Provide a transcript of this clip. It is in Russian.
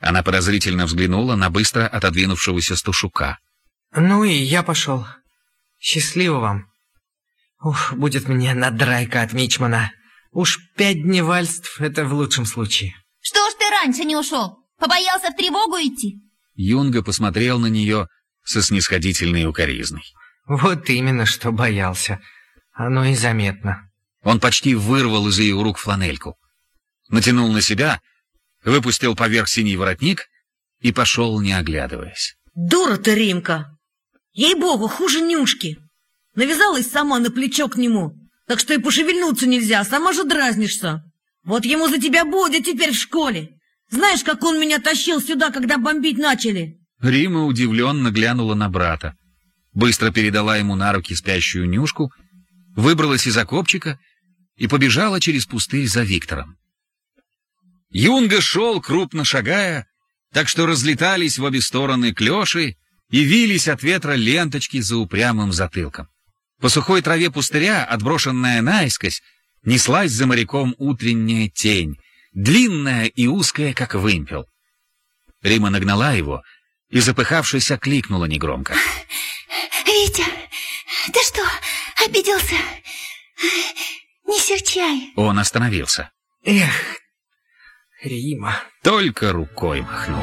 Она подозрительно взглянула на быстро отодвинувшегося стушука. Ну и я пошел. Счастливо вам. Ух, будет мне надрайка от Мичмана. Уж пять дней вальств — это в лучшем случае. Что ж ты раньше не ушел? Побоялся в тревогу идти? Юнга посмотрел на нее со снисходительной укоризной. Вот именно, что боялся. Оно и заметно. Он почти вырвал из ее рук фланельку. Натянул на себя, выпустил поверх синий воротник и пошел, не оглядываясь. Дура ты, Римка! Ей-богу, хуже Нюшки. Навязалась сама на плечо к нему, так что и пошевельнуться нельзя, сама же дразнишься. Вот ему за тебя будет теперь в школе. Знаешь, как он меня тащил сюда, когда бомбить начали? Рима удивленно глянула на брата. Быстро передала ему на руки спящую Нюшку, выбралась из окопчика и побежала через пустырь за Виктором. Юнга шел, крупно шагая, так что разлетались в обе стороны клёши и вились от ветра ленточки за упрямым затылком. По сухой траве пустыря, отброшенная наискось, неслась за моряком утренняя тень, длинная и узкая, как вымпел. Рима нагнала его и, запыхавшись, окликнула негромко. Витя, ты что, обиделся? Не серчай. Он остановился. Эх, Рима. Только рукой махнул.